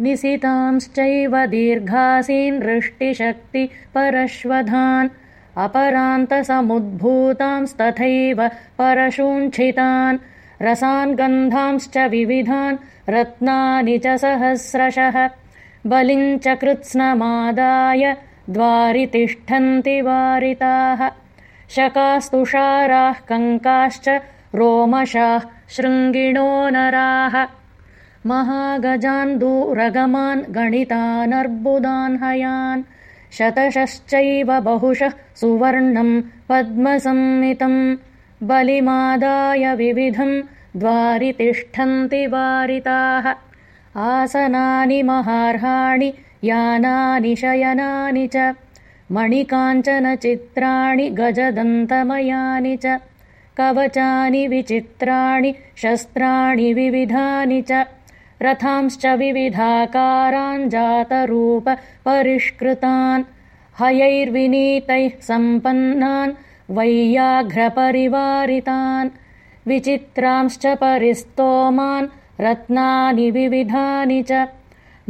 निसितांश्चैव दीर्घासीन् वृष्टिशक्तिपरश्वधान् अपरान्तसमुद्भूतांस्तथैव परशूञ्छितान् रसान् गन्धांश्च विविधान् रत्नानि च सहस्रशः बलिम् च कृत्स्नमादाय द्वारि तिष्ठन्ति वारिताः शकास्तुषाराः कङ्काश्च रोमशाः शृङ्गिणो नराः महागजान् दूरगमान् गणितानर्बुदान् हयान्। शतशश्चैव बहुशः सुवर्णम् पद्मसंमितम्। बलिमादाय विविधम् द्वारि तिष्ठन्ति वारिताः। आसनानि महार्हाणि यानानि शयनानि च। मणिकाञ्चनचित्राणि गजदन्तमयानि च। कवचानि विचित्राणि शस्त्राणि विविधानि च रथांश्च विविधाकारान् जातरूपपरिष्कृतान् हयैर्विनीतैः सम्पन्नान् वैयाघ्रपरिवारितान् विचित्रांश्च परिस्तोमान् रत्नानि विविधानि च